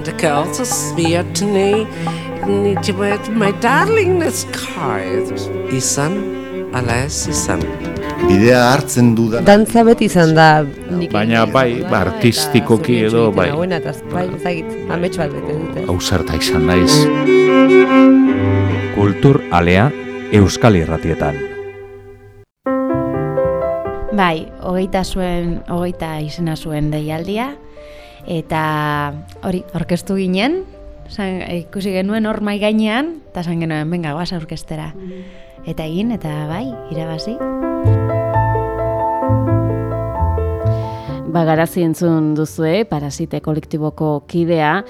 and the girls smear to me. My darling is quiet izan ala ez izan bidea hartzen du da. Dantza beti izan da. Baina bai ba, artistikoki edo bai. bai ezagit amets bat bete dute. Ausarta izan naiz. Kultur alea euskal irratietan. Bai hogeita zuen hogeita izena zuen deialdia eta hori orkestu ginen San, ikusi genuen hor mai gainean, eta san genuen, benga, guaz aurkestera. Eta egin, eta bai, irabazi. Bagarazi entzun duzue, parasite kolektiboko kidea,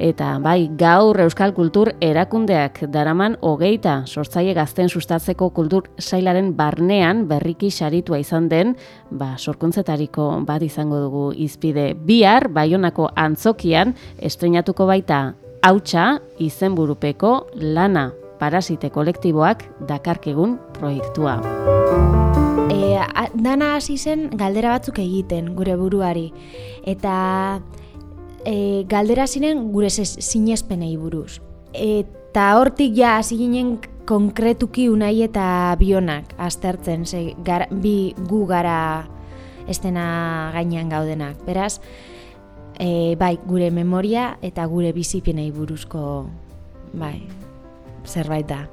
eta bai, gaur Euskal Kultur erakundeak daraman hogeita sortzaile gazten sustatzeko kultur sailaren barnean berriki saritua izan den, ba, sorkuntzetariko bat izango dugu izpide bihar, baionako antzokian, estrenatuko baita hautsa izenburupeko lana parasite kolektiboak dakarkegun proiektua. E, dana hasi zen galdera batzuk egiten gure buruari eta e, galdera ziren gure sinespenei buruz. Eta hortik ja hasi ginen konkretuki unai eta bionak aztertzen, ze, bi gu gara estena gainean gaudenak. Beraz, e, bai, gure memoria eta gure bizipenei buruzko bai, zerbait da.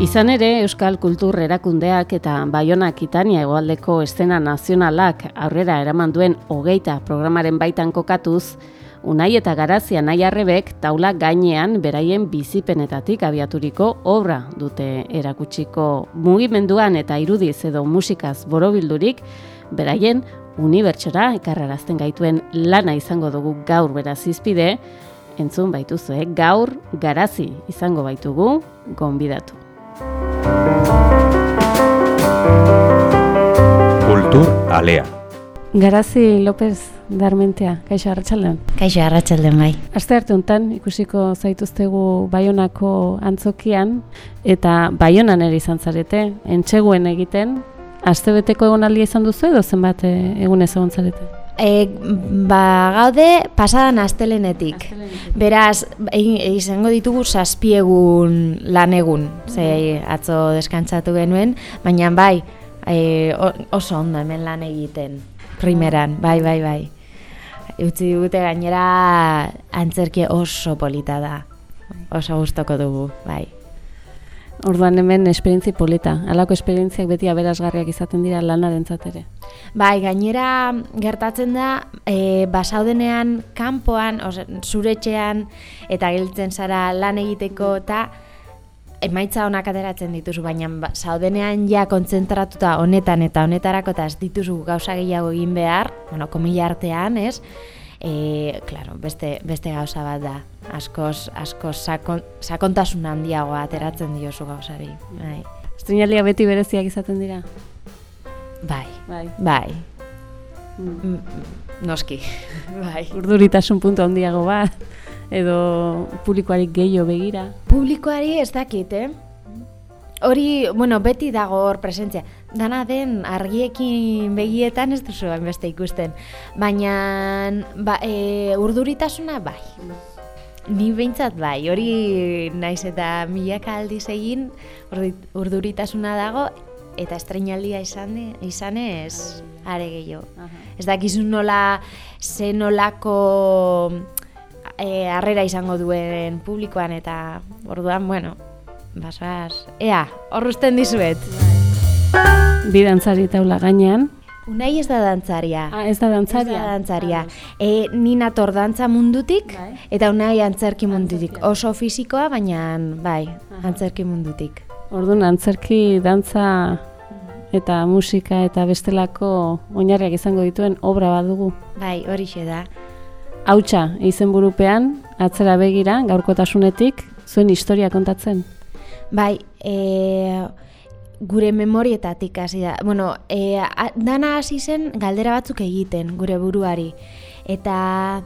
Izan ere, Euskal Kultur erakundeak eta Baionak Itania egoaldeko estena nazionalak aurrera eraman duen hogeita programaren baitan kokatuz, Unai eta Garazia nahi arrebek taula gainean beraien bizipenetatik abiaturiko obra dute erakutsiko mugimenduan eta irudiz edo musikaz borobildurik, beraien unibertsora ekarrarazten gaituen lana izango dugu gaur beraz izpide, entzun baituzu, eh? gaur garazi izango baitugu gonbidatu. Kultur alea. Garazi López Darmentea, kaixo arratsaldean. Kaixo arratsaldean bai. Aste arte hontan ikusiko zaituztegu Baionako antzokian eta Baionan ere izan zarete, entseguen egiten, Astebeteko egonaldia izan duzu edo zenbat eh, egun ez egon zarete? E, ba, gaude pasadan astelenetik. Beraz, izango ditugu zazpiegun lan egun, ze atzo deskantzatu genuen, baina bai, e, oso ondo hemen lan egiten, primeran, bai, bai, bai. Utsi dute gainera antzerki oso polita da, oso gustoko dugu, bai. Orduan hemen esperientzi polita. Halako esperientziak beti aberasgarriak izaten dira lanaren ere. Bai, gainera gertatzen da, e, basaudenean kanpoan, zuretxean, eta geltzen zara lan egiteko, eta emaitza honak ateratzen dituzu, baina ba, saudenean ja kontzentratuta honetan eta honetarako eta ez dituzu gauza gehiago egin behar, bueno, komila artean, ez? E, claro, beste, beste gauza bat da askoz, askoz sakon, sakontasun handiagoa ateratzen diozu gauzari. Bai. Estrenalia beti bereziak izaten dira? Bai. Bai. Bai. Mm. mm, mm noski. bai. Urduritasun puntu handiago bat edo publikoari gehiago begira. Publikoari ez dakit, eh? Hori, bueno, beti dago hor presentzia. Dana den argiekin begietan ez duzu beste ikusten. Baina ba, e, urduritasuna bai. Ni behintzat bai, hori naiz eta milaka aldiz egin urduritasuna dago eta estrenaldia izan, izan ez are gehiago. Ez dakizu nola, ze nolako e, harrera izango duen publikoan eta orduan, bueno, basaz, ea, horruzten dizuet. Bi dantzari taula gainean, Unai ez da dantzaria. Ah, ez da dantzaria. Ez da dantzaria. E, ni nator dantza mundutik, bai. eta unai antzerki mundutik. Oso fizikoa, baina bai, antzerki mundutik. Orduan, antzerki dantza eta musika eta bestelako oinarriak izango dituen obra bat dugu. Bai, hori da. Hautsa, izen burupean, atzera begira, gaurkotasunetik, zuen historia kontatzen? Bai, e, gure memorietatik hasi da. Bueno, e, dana hasi zen galdera batzuk egiten gure buruari. Eta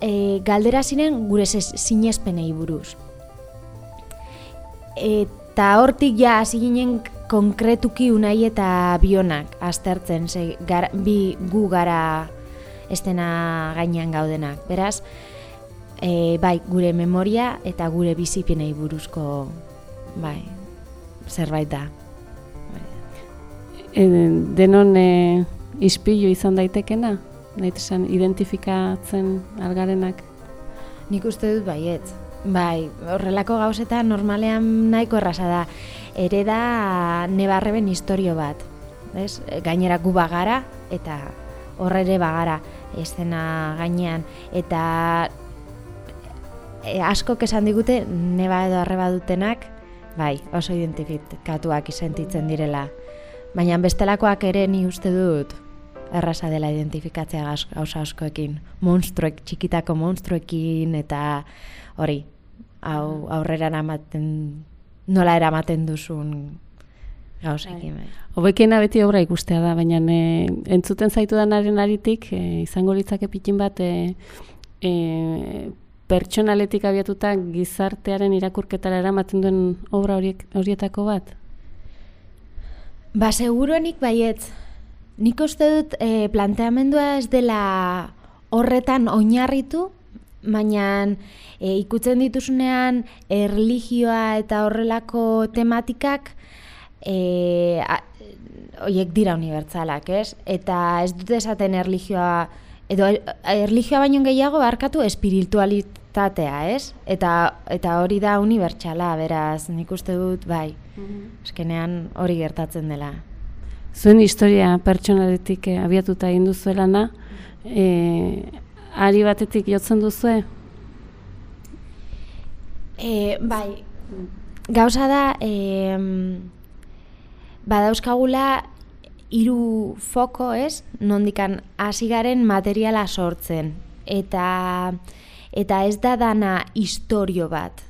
e, galdera ziren gure sinespenei buruz. Eta hortik ja hasi ginen konkretuki unai eta bionak aztertzen, ze, bi gu gara estena gainean gaudenak. Beraz, e, bai, gure memoria eta gure bizipenei buruzko bai, zerbait da. E, denon e, ispilu izan daitekena? Nahi esan, identifikatzen algarenak? Nik uste dut baiet. Bai, horrelako gauzetan normalean nahiko erraza da. Ere da nebarreben historio bat. Ez? Gainera gu bagara eta horre ere bagara estena gainean. Eta e, askok esan digute neba edo arreba dutenak bai, oso identifikatuak isentitzen direla. Baina bestelakoak ere ni uste dut erraza dela identifikatzea gauza askoekin. Monstruek, txikitako monstruekin eta hori, hau aurrera eramaten, nola eramaten duzun gauzekin. Bai. Hobekena beti obra ikustea da, baina e, entzuten zaitu danaren aritik, e, izango litzake pitin bat, e, e, pertsonaletik abiatuta gizartearen irakurketara eramaten duen obra horiek, horietako bat? Ba, seguruenik baiet. Nik uste dut e, planteamendua ez dela horretan oinarritu, baina e, ikutzen dituzunean erligioa eta horrelako tematikak e, oiek dira unibertsalak, ez? Eta ez dut esaten erligioa edo erlijioa baino gehiago barkatu espiritualitatea, ez? Eta, eta hori da unibertsala, beraz, nik uste dut, bai, eskenean hori gertatzen dela. Zuen historia pertsonaletik eh, abiatuta egin duzuela na, eh, ari batetik jotzen duzue? E, bai, gauza da, e, badauzkagula hiru foko, ez? Nondikan hasi garen materiala sortzen eta eta ez da dana istorio bat.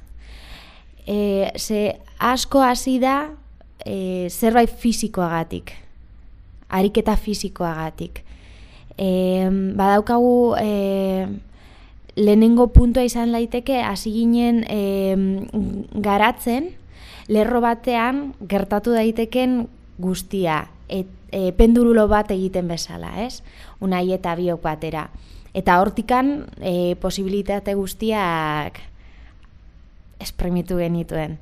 E, ze asko hasi da e, zerbait fisikoagatik. Ariketa fisikoagatik. E, badaukagu e, lehenengo puntua izan daiteke hasi ginen e, garatzen lerro batean gertatu daiteken guztia et, e, pendurulo bat egiten bezala, ez? Unai eta biok batera. Eta hortikan e, posibilitate guztiak espremitu genituen.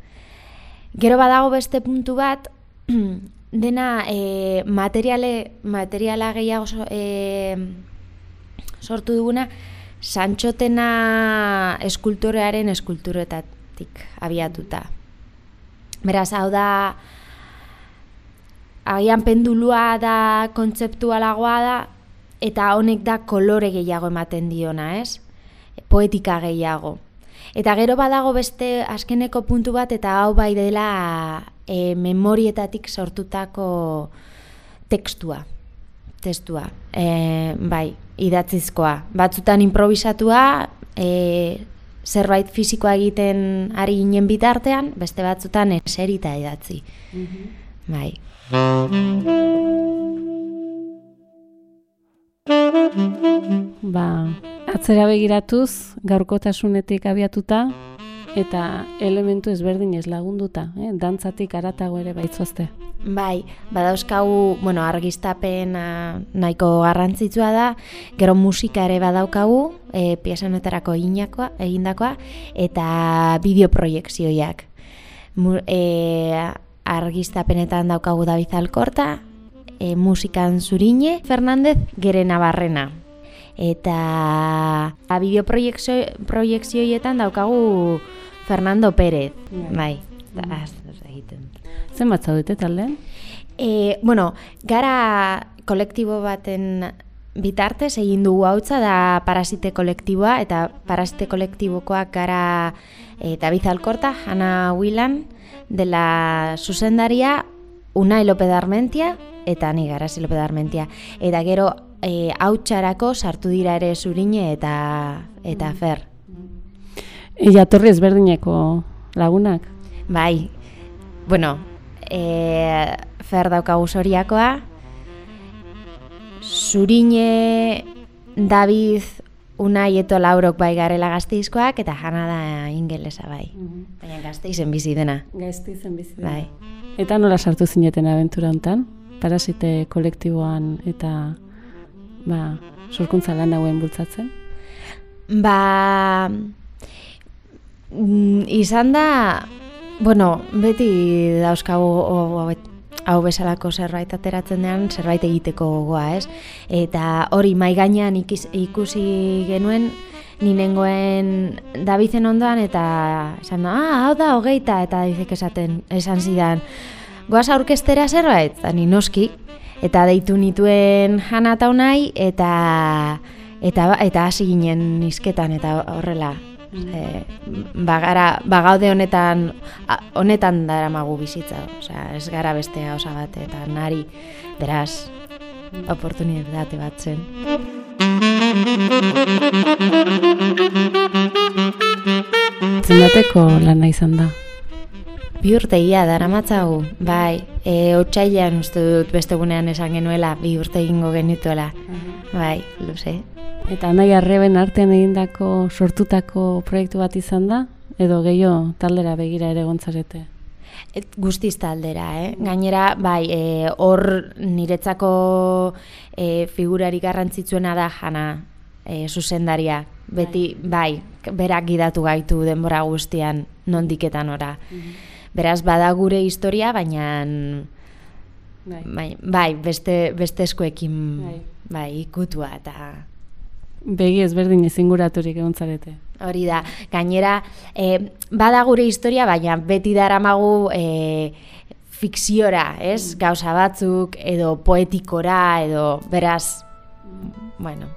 Gero badago beste puntu bat, dena e, materiale, materiala gehiago e, sortu duguna, Santxotena eskultorearen eskulturetatik abiatuta. Beraz, hau da, agian pendulua da kontzeptualagoa da eta honek da kolore gehiago ematen diona, ez? Poetika gehiago. Eta gero badago beste azkeneko puntu bat eta hau bai dela e, memorietatik sortutako tekstua. Testua. E, bai, idatzizkoa. Batzutan improvisatua, e, zerbait fisikoa egiten ari ginen bitartean, beste batzutan eserita idatzi. Mm Bai. Ba, atzera begiratuz, gaurkotasunetik abiatuta, eta elementu ezberdin ez lagunduta, eh? dantzatik aratago ere baitzozte. Bai, badauzkagu, bueno, argiztapen nahiko garrantzitsua da, gero musika ere badaukagu, e, piesanoetarako egindakoa, eta bideoproiekzioiak. E, argiztapenetan daukagu David Alkorta, e, musikan Zurine, Fernandez, Gere Navarrena. Eta a bideoproiekzioietan daukagu Fernando Pérez, yeah. bai, da, mm. az, egiten. Zen zaudete talde? E, bueno, gara kolektibo baten bitartez egin dugu hautza da Parasite kolektiboa, eta Parasite kolektibokoak gara e, David Alkorta, Hanna Willan, dela zuzendaria Unai Lope Armentia eta ni Garasi Lope Armentia. Eta gero e, hautsarako sartu dira ere zurine eta eta mm. fer. Ella torri ezberdineko lagunak? Bai, bueno, e, fer daukagu zoriakoa, zurine David Unai eto laurok bai garela gazteizkoak eta jana da ingelesa bai. Mm Baina gazteizen bizi dena. Gazteizen bizi dena. Bai. Eta nola sartu zineten abentura hontan? Parasite kolektiboan eta ba, sorkuntza lan hauen bultzatzen? Ba, mm, izan da, bueno, beti dauzkagu hau bezalako zerbait ateratzen dean, zerbait egiteko gogoa, ez? Eta hori mai gainean ikusi genuen, ni nengoen Davizen ondoan eta esan da, ah, hau da hogeita, eta dizek esaten, esan zidan, goaz aurkestera zerbait, eta ni noski, eta deitu nituen jana eta unai, eta eta eta hasi ginen izketan eta horrela. E, bagara bagaude honetan a- honetan daramagu bizitza osea ez gara bestea osa bat eta nari beraz oportunitate bat zen. Zenbateko lana izan da? bi urte ia daramatzagu bai e, otsailean uste dut beste gunean esan genuela bi urte egingo genituela bai luze Eta nahi arreben artean egindako sortutako proiektu bat izan da? Edo gehiago taldera begira ere gontzarete? Et, guztiz taldera, eh? Gainera, bai, e, hor niretzako e, figurari garrantzitsuena da jana e, zuzendaria. Beti, bai, berak gidatu gaitu denbora guztian nondiketan ora. Beraz, bada gure historia, baina Bai. bai, bai beste, beste eskuekin Bai. bai, ikutua eta Begi ezberdin ezinguraturik egon zarete. Hori da, gainera, e, bada gure historia, baina beti daramagu e, fikziora, ez? Gauza batzuk, edo poetikora, edo beraz, bueno,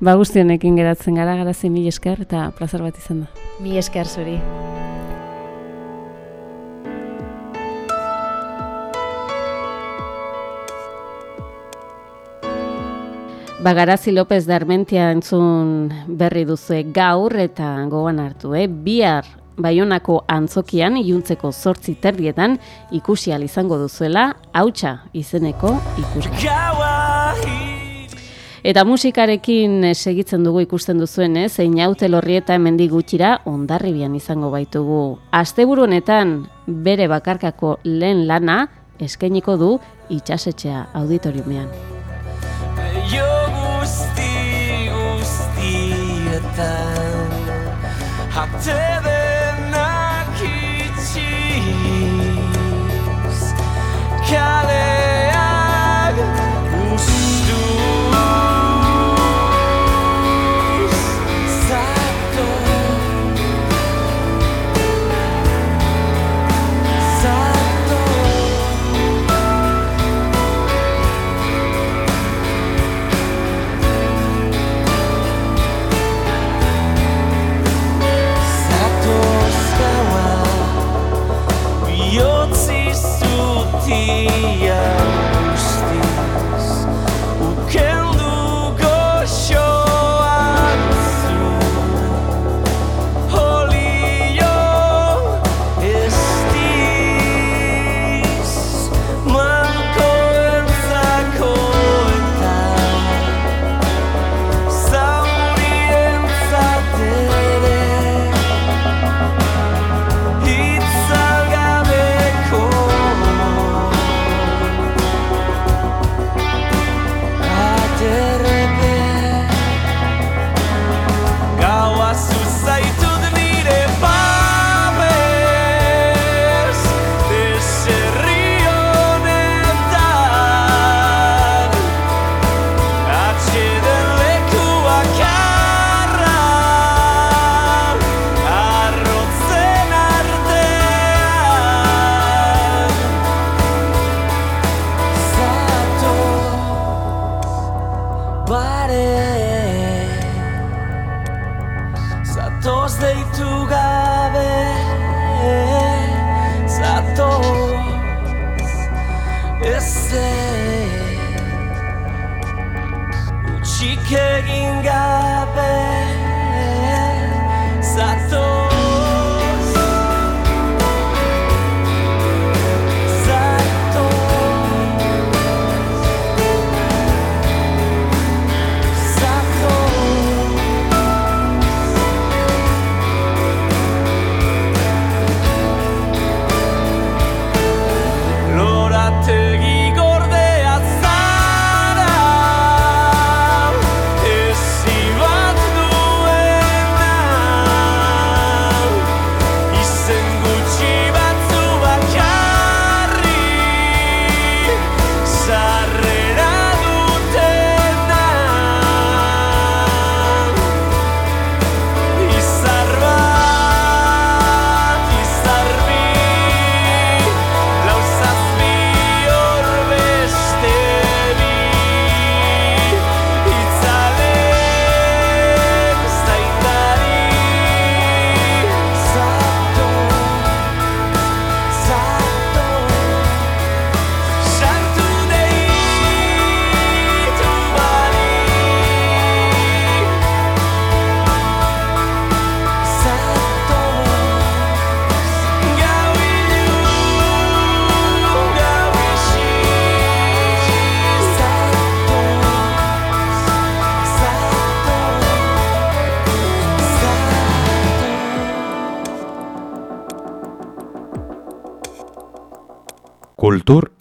Ba guztionekin geratzen gara, garazi mil esker eta plazar bat izan da. mi esker zuri. Bagarazi López de Armentia entzun berri duzue gaur eta gogoan hartu, eh? Bihar Baionako antzokian iluntzeko zortzi terdietan ikusi izango duzuela hautsa izeneko ikusgai. Eta musikarekin eh, segitzen dugu ikusten duzuen, eh? zein haute lorrieta hemendik gutxira ondarribian izango baitugu. Asteburu honetan bere bakarkako lehen lana eskainiko du itxasetxea auditoriumean. Yok usti ustietan Hatte denak itxiz Kale dia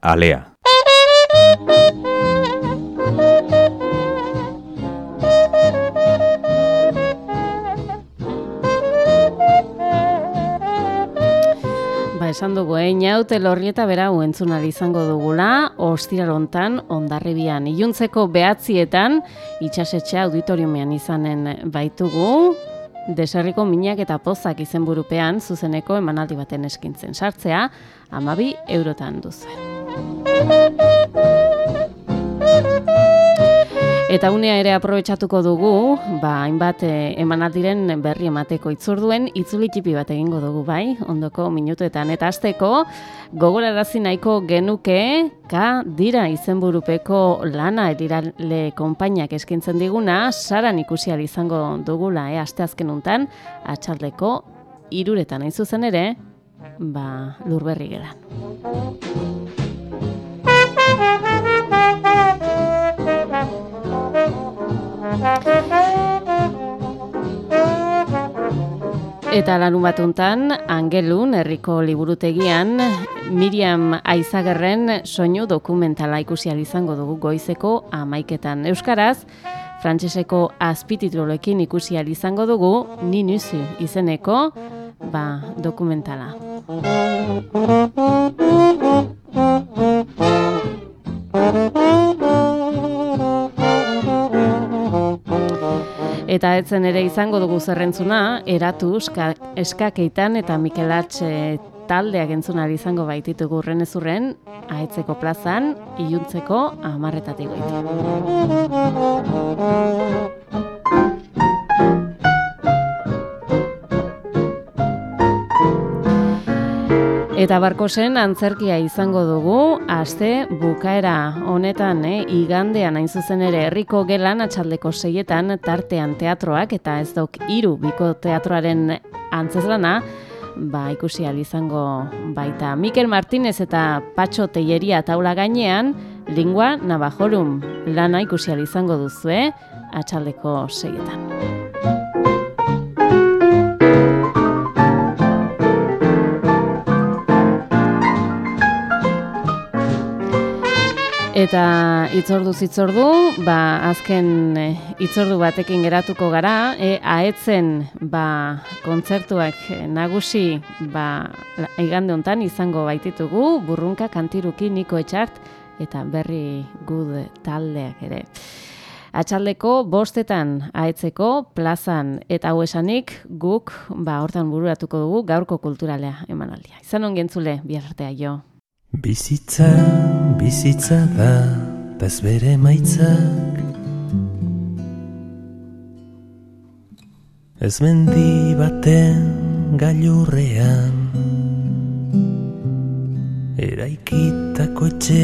alea. Ba, esan dugu, eh? Inaute lorri eta bera entzun ahal izango dugula, ostirarontan, ondarribian. Iluntzeko behatzietan, itxasetxe auditoriumean izanen baitugu, deserriko minak eta pozak izenburupean zuzeneko emanaldi baten eskintzen sartzea, amabi eurotan duzuen. Eta unea ere aprobetsatuko dugu, ba, hainbat eh, emanaldiren berri emateko itzurduen, itzuli txipi bat egingo dugu bai, ondoko minutuetan. Eta azteko, gogorarazi nahiko genuke, ka dira izenburupeko lana edirale konpainiak eskintzen diguna, saran ikusi izango dugula, e, aste azken untan, atxaldeko iruretan hain zuzen ere, ba, lurberri gelan. Eta larun batuntan, Angelun, herriko liburutegian, Miriam Aizagerren soinu dokumentala ikusi izango dugu goizeko amaiketan. Euskaraz, frantseseko azpitituluekin ikusi izango dugu, Ninuzu izeneko ba, dokumentala. Eta etzen ere izango dugu zerrentzuna, eratu eska, eskakeitan eta Mikelatxe taldeak entzunari izango baititugu urren ezurren, ahetzeko plazan, iluntzeko amarretatik goitea. Eta barkosen antzerkia izango dugu, aste bukaera honetan, eh, igandean hain zuzen ere herriko gelan atxaldeko seietan tartean teatroak eta ez dok hiru biko teatroaren antzezlana, ba ikusi izango baita. Mikel Martinez eta Patxo Teieria taula gainean, lingua Navajorum lana ikusi izango duzue atxaldeko seietan. Eta itzordu zitzordu, ba, azken eh, itzordu batekin geratuko gara, e, aetzen ba, kontzertuak nagusi ba, igande hontan izango baititugu, burrunka kantiruki niko etxart, eta berri gud taldeak ere. Atxaldeko bostetan aetzeko plazan eta hau guk ba, hortan bururatuko dugu gaurko kulturalea emanaldia. Izan ongen zule, bihar artea jo. Bizitza, bizitza da, ta ez bere maitzak Ez mendi baten gailurrean. Eraikitako etxe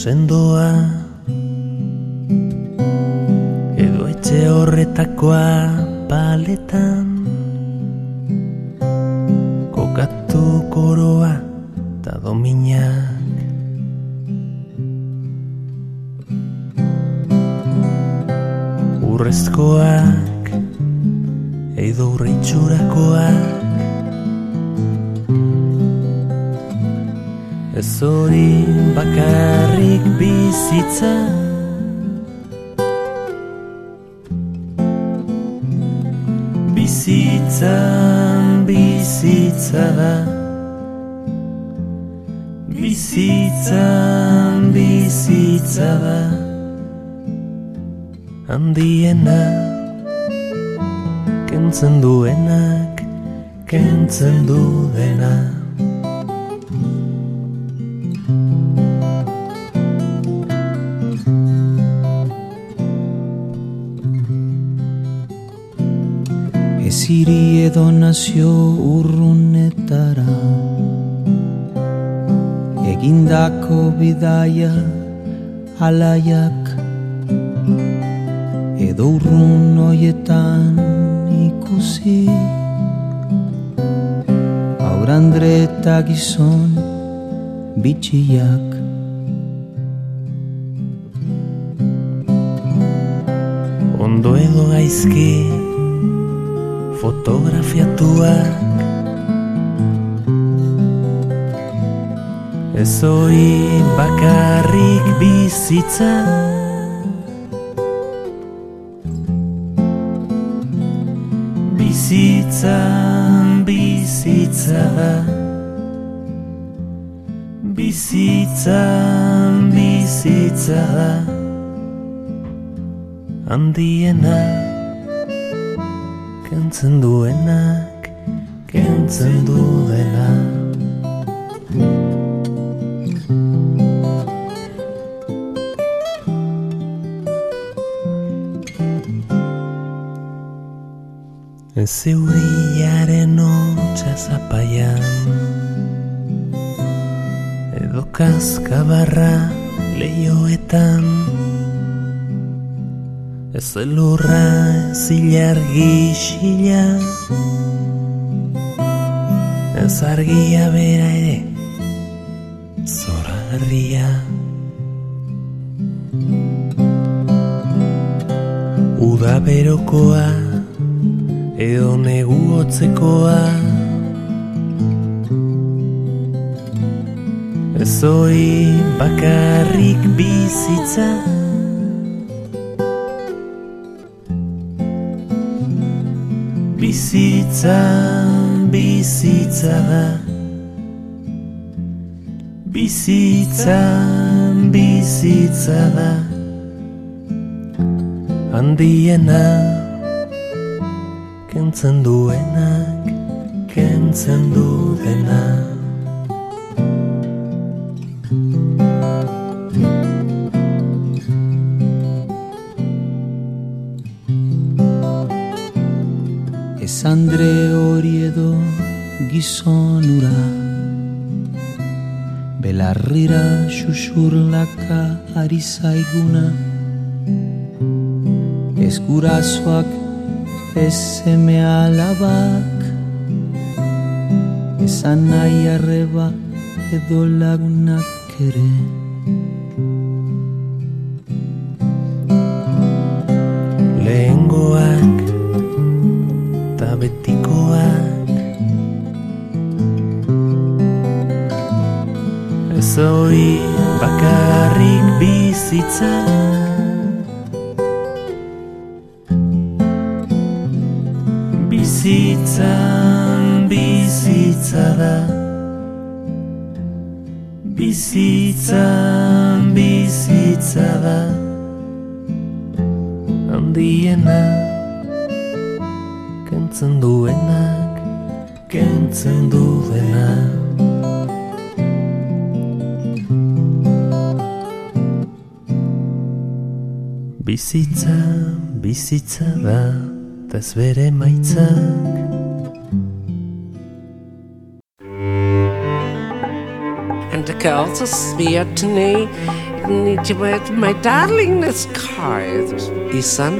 sendoa. Edo etxe horretakoa paletan Kokatu koroa dominak Urrezkoak edo urritxurakoak. Ez hori bakarrik bizitza. Bizitzan bizitza da Bizitzan bizitza da. Handiena Kentzen duenak Kentzen du dena Ez hiri edo nazio urrunetara egindako bidaia alaiak edo urrun hoietan ikusi. Aur andre eta gizon bitxiak. Ondo edo gaizki fotografiatuak Ez hoi bakarrik bizitza. Bizitza, bizitza. Bizitza, bizitza. Handiena Kentzen duenak Kentzen duena Ez euriaren hotxa zapaian Edo kaskabarra leioetan Ez elurra ez ilargi xila Ez argia bera ere Zorarria Uda berokoa edo negu hotzekoa. Ez hoi bakarrik bizitza. Bizitza, bizitza da. Bizitza, bizitza da. Handiena kentzen duenak, kentzen du dena. Ez andre hori edo gizonura Belarrira xuxurlaka ari zaiguna Ez gurasoak ez seme alabak Esan nahi arreba edo lagunak ere. Lehengoak eta betikoak Ez hoi bakarrik bizitza Bizitza, Bizitza, bizitza da. Handiena Kentzen duenak Kentzen du dena Bizitza, bizitza da ez bere maitzak Me. Need with my darlingness card. Izan,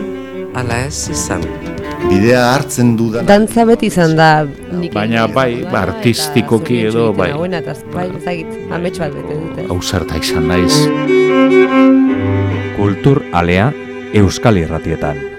ala ez izan. Bidea hartzen dudan Dantza beti izan da nik Baina bai, ba, artistikoki edo, bai. Hauena, eta bai, ezagit, amets bat bete dute. Ausarta izan naiz. Kultur alea Euskal Irratietan.